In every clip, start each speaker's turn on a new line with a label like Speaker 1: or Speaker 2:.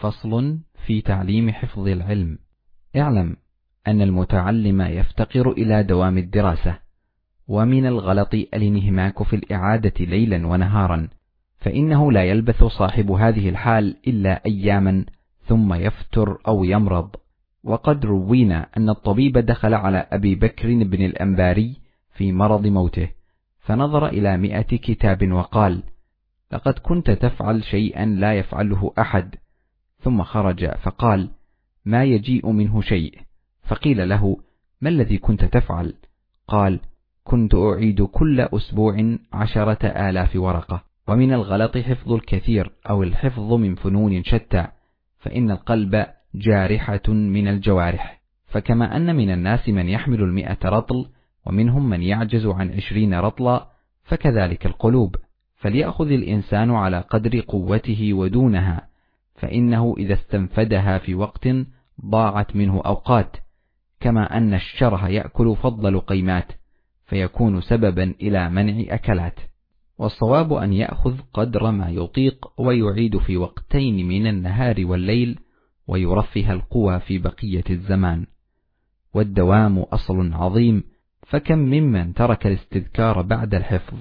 Speaker 1: فصل في تعليم حفظ العلم. اعلم أن المتعلم يفتقر إلى دوام الدراسة ومن الغلط الانهماك في الإعادة ليلا ونهارا فإنه لا يلبث صاحب هذه الحال إلا أياما ثم يفتر أو يمرض. وقد روينا أن الطبيب دخل على أبي بكر بن الأنباري في مرض موته فنظر إلى مئة كتاب وقال لقد كنت تفعل شيئا لا يفعله أحد ثم خرج فقال ما يجيء منه شيء. فقيل له ما الذي كنت تفعل؟ قال كنت أعيد كل أسبوع عشرة آلاف ورقة ومن الغلط حفظ الكثير أو الحفظ من فنون شتى فإن القلب جارحة من الجوارح. فكما أن من الناس من يحمل المئة رطل ومنهم من يعجز عن عشرين رطلا فكذلك القلوب. فليأخذ الإنسان على قدر قوته ودونها. فإنه إذا استنفدها في وقت ضاعت منه أوقات كما أن الشره يأكل فضل لقيمات فيكون سببا إلى منع أكلات. والصواب أن يأخذ قدر ما يطيق ويعيد في وقتين من النهار والليل ويرفه القوى في بقية الزمان. والدوام أصل عظيم فكم ممن ترك الاستذكار بعد الحفظ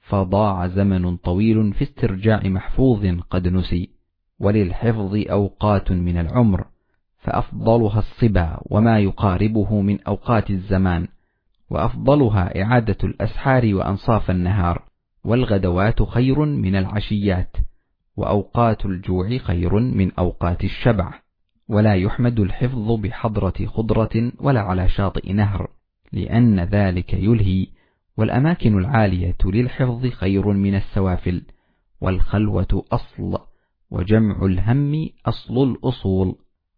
Speaker 1: فضاع زمن طويل في استرجاع محفوظ قد نسي. وللحفظ أوقات من العمر فأفضلها الصبا وما يقاربه من أوقات الزمان وأفضلها إعادة الأسحار وأنصاف النهار والغدوات خير من العشيات وأوقات الجوع خير من أوقات الشبع. ولا يحمد الحفظ بحضرة خضرة ولا على شاطئ نهر لأن ذلك يلهي والأماكن العالية للحفظ خير من السوافل والخلوة أصل. وجمع الهم أصل الأصول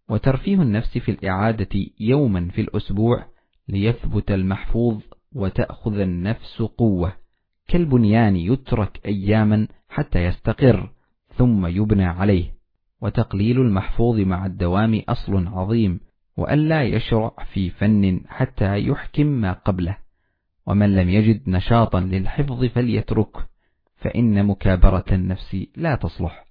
Speaker 1: وترفيه النفس في الإعادة يوما في الأسبوع ليثبت المحفوظ وتأخذ النفس قوة. كالبنيان يترك أياما حتى يستقر ثم يبنى عليه. وتقليل المحفوظ مع الدوام أصل عظيم وألا يشرع في فن حتى يحكم ما قبله. ومن لم يجد نشاطا للحفظ فليتركه فإن مكابرة النفس لا تصلح.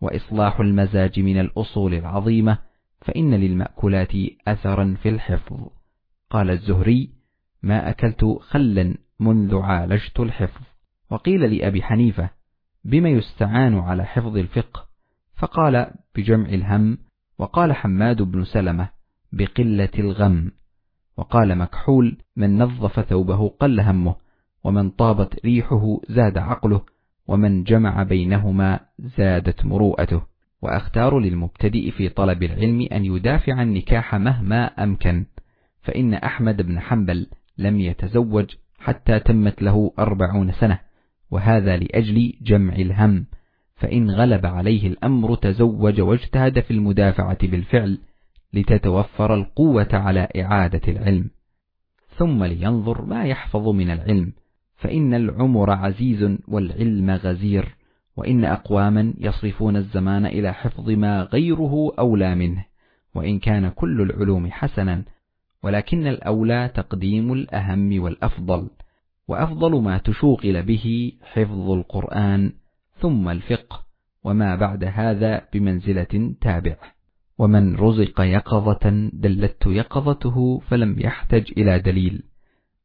Speaker 1: وإصلاح المزاج من الأصول العظيمة فإن للمأكولات أثرا في الحفظ. قال الزهري ما أكلت خلا منذ عالجت الحفظ وقيل لأبي حنيفة بما يستعان على حفظ الفقه؟ فقال بجمع الهم وقال حماد بن سلمة بقلة الغم وقال مكحول من نظف ثوبه قل همه ومن طابت ريحه زاد عقله ومن جمع بينهما زادت مروءته. وأختار للمبتدئ في طلب العلم أن يدافع النكاح مهما أمكن فإن أحمد بن حنبل لم يتزوج حتى تمت له أربعون سنة وهذا لأجل جمع الهم فإن غلب عليه الأمر تزوج واجتهد في المدافعة بالفعل لتتوفر القوة على إعادة العلم. ثم لينظر ما يحفظ من العلم. فإن العمر عزيز والعلم غزير وإن أقواما يصرفون الزمان إلى حفظ ما غيره أولى منه وإن كان كل العلوم حسنا ولكن الأولى تقديم الأهم والأفضل وأفضل ما تشوغل به حفظ القرآن ثم الفقه وما بعد هذا بمنزلة تابع ومن رزق يقظة دلت يقظته فلم يحتج إلى دليل.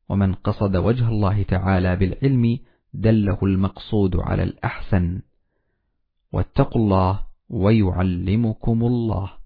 Speaker 1: ومن قصد وجه الله تعالى بالعلم دله المقصود على الأحسن. واتقوا الله ويعلمكم الله.